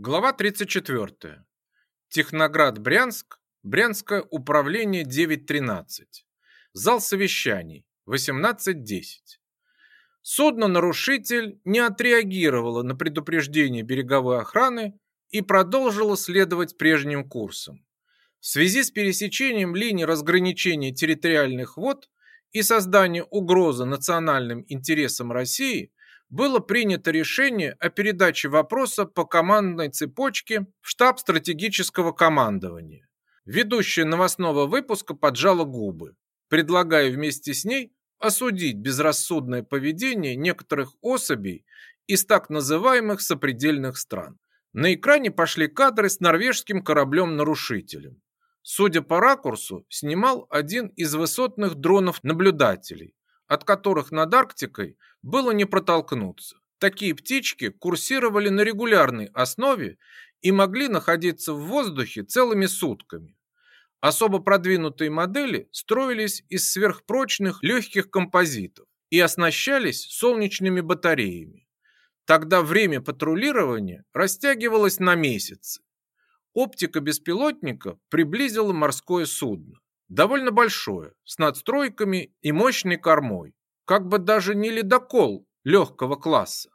Глава 34. Техноград, Брянск. Брянское управление 9.13. Зал совещаний 18.10. Судно-нарушитель не отреагировало на предупреждение береговой охраны и продолжило следовать прежним курсом. В связи с пересечением линии разграничения территориальных вод и созданием угрозы национальным интересам России – было принято решение о передаче вопроса по командной цепочке в штаб стратегического командования. Ведущая новостного выпуска поджала губы, предлагая вместе с ней осудить безрассудное поведение некоторых особей из так называемых сопредельных стран. На экране пошли кадры с норвежским кораблем-нарушителем. Судя по ракурсу, снимал один из высотных дронов-наблюдателей, от которых над Арктикой было не протолкнуться. Такие птички курсировали на регулярной основе и могли находиться в воздухе целыми сутками. Особо продвинутые модели строились из сверхпрочных легких композитов и оснащались солнечными батареями. Тогда время патрулирования растягивалось на месяцы. Оптика беспилотника приблизила морское судно довольно большое, с надстройками и мощной кормой, как бы даже не ледокол легкого класса.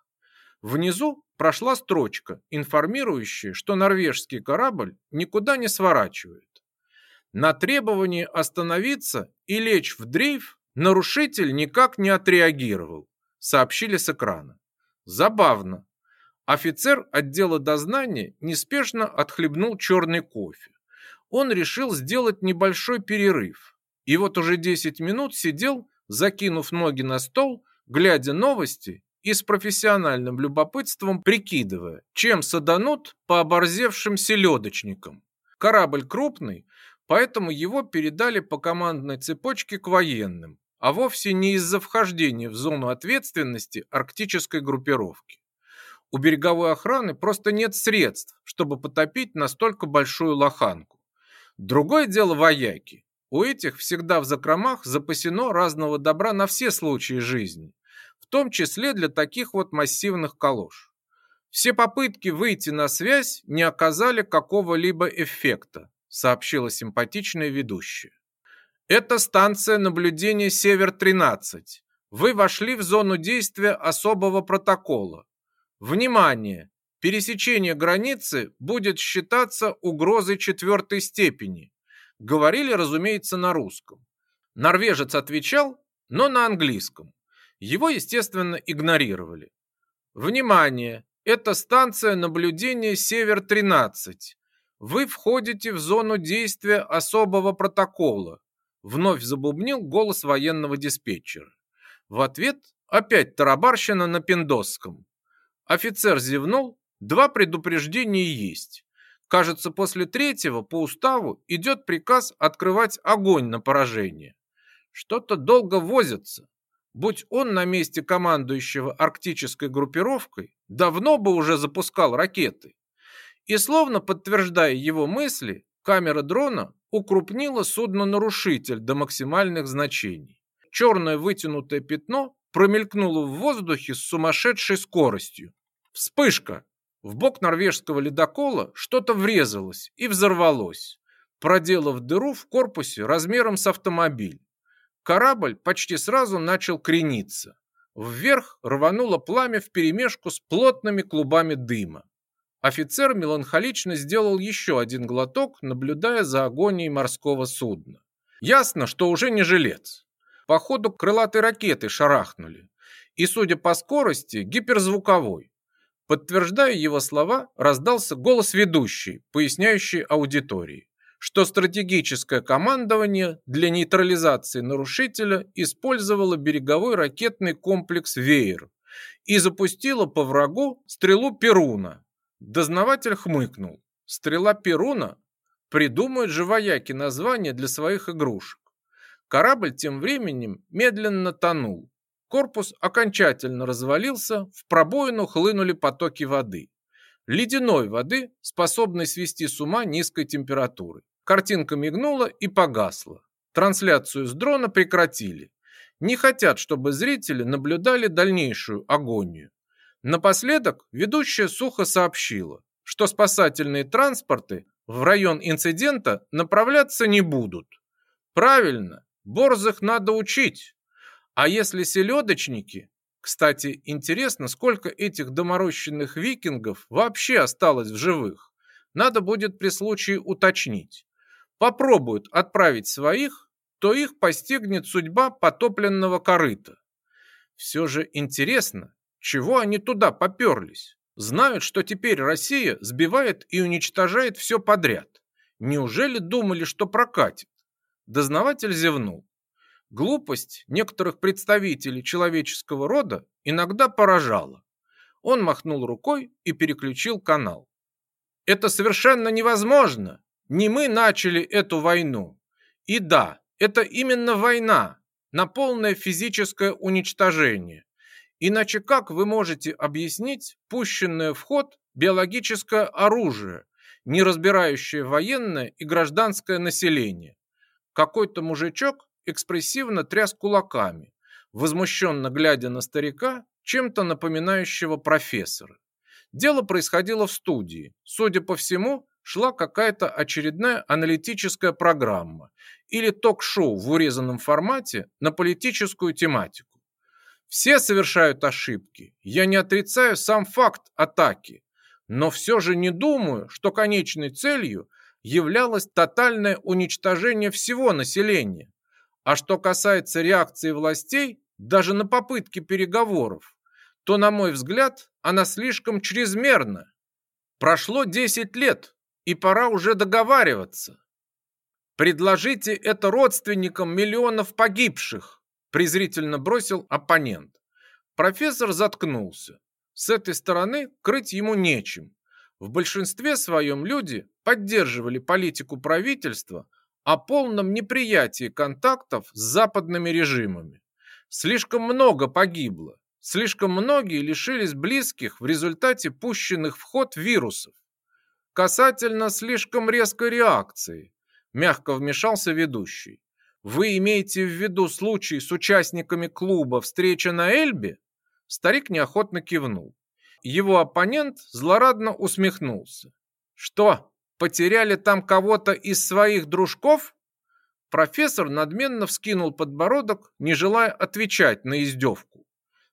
Внизу прошла строчка, информирующая, что норвежский корабль никуда не сворачивает. На требование остановиться и лечь в дрейф нарушитель никак не отреагировал, сообщили с экрана. Забавно. Офицер отдела дознания неспешно отхлебнул черный кофе он решил сделать небольшой перерыв. И вот уже 10 минут сидел, закинув ноги на стол, глядя новости и с профессиональным любопытством прикидывая, чем саданут по оборзевшим селедочникам. Корабль крупный, поэтому его передали по командной цепочке к военным, а вовсе не из-за вхождения в зону ответственности арктической группировки. У береговой охраны просто нет средств, чтобы потопить настолько большую лоханку. Другое дело вояки. У этих всегда в закромах запасено разного добра на все случаи жизни, в том числе для таких вот массивных калош. Все попытки выйти на связь не оказали какого-либо эффекта, сообщила симпатичная ведущая. Это станция наблюдения «Север-13». Вы вошли в зону действия особого протокола. Внимание! пересечение границы будет считаться угрозой четвертой степени. Говорили, разумеется, на русском. Норвежец отвечал, но на английском. Его, естественно, игнорировали. Внимание! Это станция наблюдения «Север-13». Вы входите в зону действия особого протокола. Вновь забубнил голос военного диспетчера. В ответ опять тарабарщина на пиндосском. Офицер зевнул Два предупреждения есть. Кажется, после третьего по уставу идет приказ открывать огонь на поражение. Что-то долго возится. Будь он на месте командующего арктической группировкой, давно бы уже запускал ракеты. И словно подтверждая его мысли, камера дрона укрупнила судно-нарушитель до максимальных значений. Черное вытянутое пятно промелькнуло в воздухе с сумасшедшей скоростью. Вспышка! В бок норвежского ледокола что-то врезалось и взорвалось, проделав дыру в корпусе размером с автомобиль. Корабль почти сразу начал крениться. Вверх рвануло пламя вперемешку с плотными клубами дыма. Офицер меланхолично сделал еще один глоток, наблюдая за агонией морского судна. Ясно, что уже не жилец. По ходу крылатой ракеты шарахнули. И, судя по скорости, гиперзвуковой. Подтверждая его слова, раздался голос ведущий, поясняющий аудитории, что стратегическое командование для нейтрализации нарушителя использовало береговой ракетный комплекс «Веер» и запустило по врагу стрелу Перуна. Дознаватель хмыкнул. Стрела Перуна придумают же вояки название для своих игрушек. Корабль тем временем медленно тонул. Корпус окончательно развалился, в пробоину хлынули потоки воды. Ледяной воды, способной свести с ума низкой температуры. Картинка мигнула и погасла. Трансляцию с дрона прекратили. Не хотят, чтобы зрители наблюдали дальнейшую агонию. Напоследок ведущая сухо сообщила, что спасательные транспорты в район инцидента направляться не будут. Правильно, борзых надо учить. А если селедочники? Кстати, интересно, сколько этих доморощенных викингов вообще осталось в живых? Надо будет при случае уточнить. Попробуют отправить своих, то их постигнет судьба потопленного корыта. Все же интересно, чего они туда поперлись? Знают, что теперь Россия сбивает и уничтожает все подряд. Неужели думали, что прокатит? Дознаватель зевнул. Глупость некоторых представителей человеческого рода иногда поражала. Он махнул рукой и переключил канал. «Это совершенно невозможно! Не мы начали эту войну! И да, это именно война, на полное физическое уничтожение. Иначе как вы можете объяснить пущенное в ход биологическое оружие, не разбирающее военное и гражданское население? Какой-то мужичок экспрессивно тряс кулаками, возмущенно глядя на старика, чем-то напоминающего профессора. Дело происходило в студии. Судя по всему, шла какая-то очередная аналитическая программа или ток-шоу в урезанном формате на политическую тематику. Все совершают ошибки. Я не отрицаю сам факт атаки, но все же не думаю, что конечной целью являлось тотальное уничтожение всего населения, а что касается реакции властей, даже на попытки переговоров, то, на мой взгляд, она слишком чрезмерна. Прошло 10 лет, и пора уже договариваться. Предложите это родственникам миллионов погибших, презрительно бросил оппонент. Профессор заткнулся. С этой стороны крыть ему нечем. В большинстве своем люди поддерживали политику правительства – о полном неприятии контактов с западными режимами. Слишком много погибло, слишком многие лишились близких в результате пущенных в ход вирусов. Касательно слишком резкой реакции, мягко вмешался ведущий. Вы имеете в виду случай с участниками клуба «Встреча на Эльбе»? Старик неохотно кивнул. Его оппонент злорадно усмехнулся. «Что, потеряли там кого-то из своих дружков? Профессор надменно вскинул подбородок, не желая отвечать на издевку.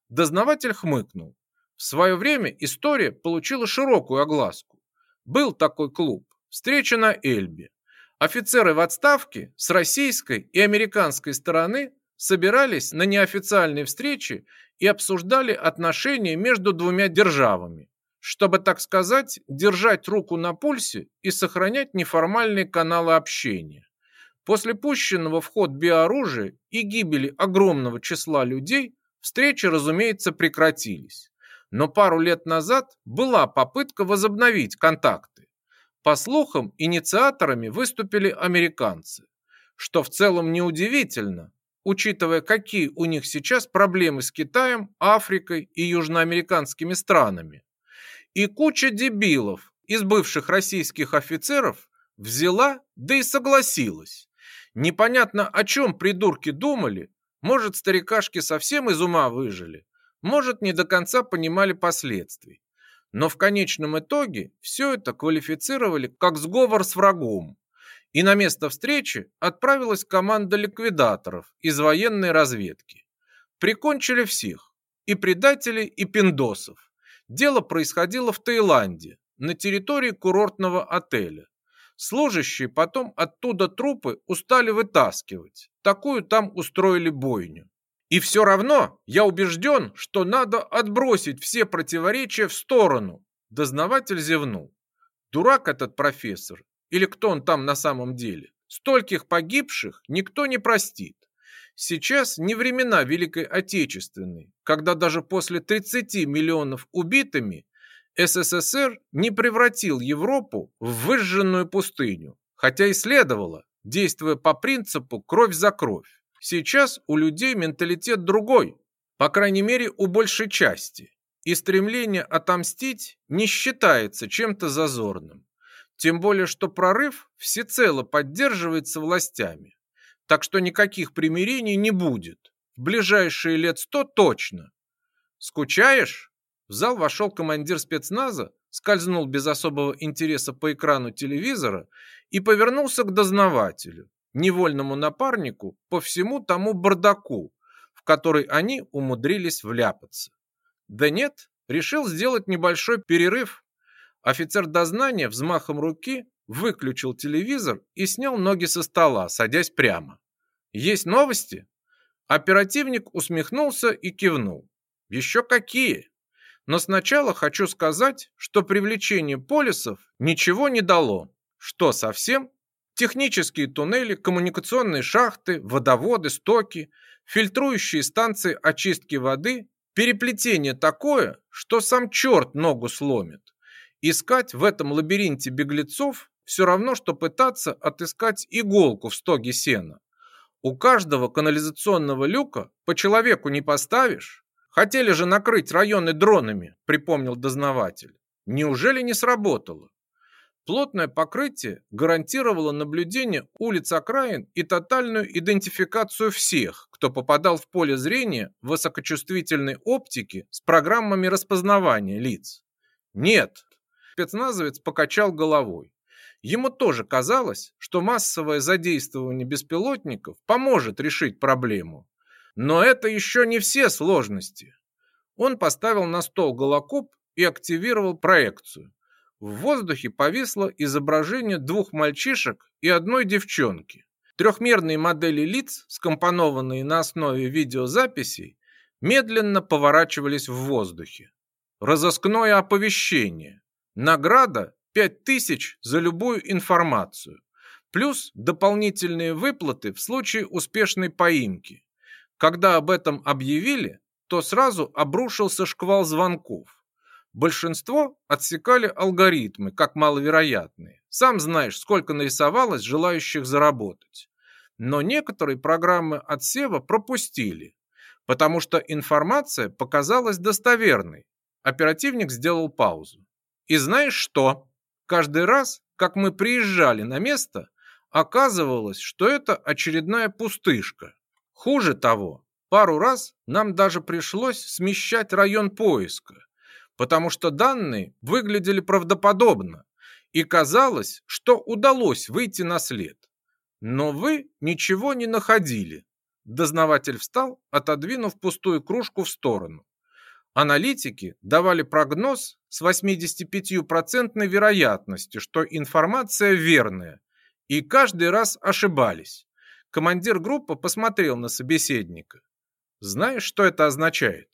Дознаватель хмыкнул. В свое время история получила широкую огласку. Был такой клуб. Встреча на Эльбе. Офицеры в отставке с российской и американской стороны собирались на неофициальные встречи и обсуждали отношения между двумя державами чтобы, так сказать, держать руку на пульсе и сохранять неформальные каналы общения. После пущенного в ход биоружия и гибели огромного числа людей встречи, разумеется, прекратились. Но пару лет назад была попытка возобновить контакты. По слухам, инициаторами выступили американцы, что в целом неудивительно, учитывая, какие у них сейчас проблемы с Китаем, Африкой и южноамериканскими странами и куча дебилов из бывших российских офицеров взяла, да и согласилась. Непонятно, о чем придурки думали, может, старикашки совсем из ума выжили, может, не до конца понимали последствий. Но в конечном итоге все это квалифицировали как сговор с врагом. И на место встречи отправилась команда ликвидаторов из военной разведки. Прикончили всех, и предателей, и пиндосов. Дело происходило в Таиланде, на территории курортного отеля. Служащие потом оттуда трупы устали вытаскивать. Такую там устроили бойню. И все равно я убежден, что надо отбросить все противоречия в сторону. Дознаватель зевнул. Дурак этот профессор, или кто он там на самом деле. Стольких погибших никто не простит. Сейчас не времена Великой Отечественной, когда даже после 30 миллионов убитыми СССР не превратил Европу в выжженную пустыню, хотя и следовало, действуя по принципу «кровь за кровь». Сейчас у людей менталитет другой, по крайней мере у большей части, и стремление отомстить не считается чем-то зазорным. Тем более, что прорыв всецело поддерживается властями. Так что никаких примирений не будет. В ближайшие лет сто точно. Скучаешь? В зал вошел командир спецназа, скользнул без особого интереса по экрану телевизора и повернулся к дознавателю, невольному напарнику по всему тому бардаку, в который они умудрились вляпаться. Да нет, решил сделать небольшой перерыв. Офицер дознания взмахом руки выключил телевизор и снял ноги со стола, садясь прямо. «Есть новости?» Оперативник усмехнулся и кивнул. «Еще какие!» «Но сначала хочу сказать, что привлечение полисов ничего не дало. Что совсем?» Технические туннели, коммуникационные шахты, водоводы, стоки, фильтрующие станции очистки воды, переплетение такое, что сам черт ногу сломит. Искать в этом лабиринте беглецов все равно, что пытаться отыскать иголку в стоге сена. У каждого канализационного люка по человеку не поставишь. Хотели же накрыть районы дронами, припомнил дознаватель. Неужели не сработало? Плотное покрытие гарантировало наблюдение улиц окраин и тотальную идентификацию всех, кто попадал в поле зрения высокочувствительной оптики с программами распознавания лиц. Нет, спецназовец покачал головой. Ему тоже казалось, что массовое задействование беспилотников поможет решить проблему. Но это еще не все сложности. Он поставил на стол голокоп и активировал проекцию. В воздухе повисло изображение двух мальчишек и одной девчонки. Трехмерные модели лиц, скомпонованные на основе видеозаписей, медленно поворачивались в воздухе. Разыскное оповещение. Награда 5000 за любую информацию, плюс дополнительные выплаты в случае успешной поимки. Когда об этом объявили, то сразу обрушился шквал звонков. Большинство отсекали алгоритмы, как маловероятные. Сам знаешь, сколько нарисовалось желающих заработать. Но некоторые программы отсева пропустили, потому что информация показалась достоверной. Оперативник сделал паузу. И знаешь что? Каждый раз, как мы приезжали на место, оказывалось, что это очередная пустышка. Хуже того, пару раз нам даже пришлось смещать район поиска, потому что данные выглядели правдоподобно, и казалось, что удалось выйти на след. Но вы ничего не находили. Дознаватель встал, отодвинув пустую кружку в сторону. Аналитики давали прогноз с 85% вероятностью, что информация верная, и каждый раз ошибались. Командир группы посмотрел на собеседника. Знаешь, что это означает?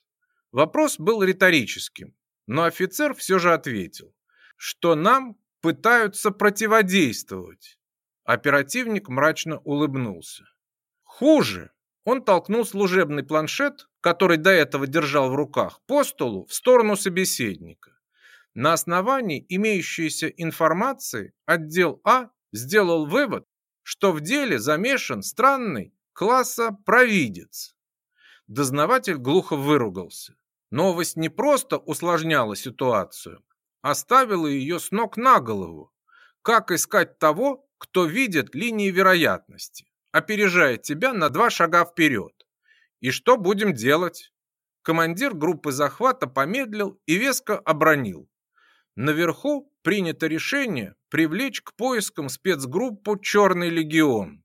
Вопрос был риторическим, но офицер все же ответил, что нам пытаются противодействовать. Оперативник мрачно улыбнулся. Хуже он толкнул служебный планшет, который до этого держал в руках, по столу в сторону собеседника. На основании имеющейся информации отдел А сделал вывод, что в деле замешан странный класса провидец. Дознаватель глухо выругался. Новость не просто усложняла ситуацию, а оставила ее с ног на голову. Как искать того, кто видит линии вероятности? опережает тебя на два шага вперед. И что будем делать? Командир группы захвата помедлил и веско обронил. Наверху принято решение привлечь к поискам спецгруппу «Черный легион».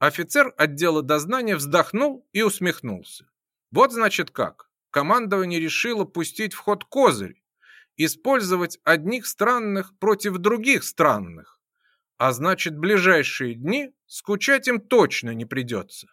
Офицер отдела дознания вздохнул и усмехнулся. Вот значит как. Командование решило пустить в ход козырь, использовать одних странных против других странных а значит, ближайшие дни скучать им точно не придется.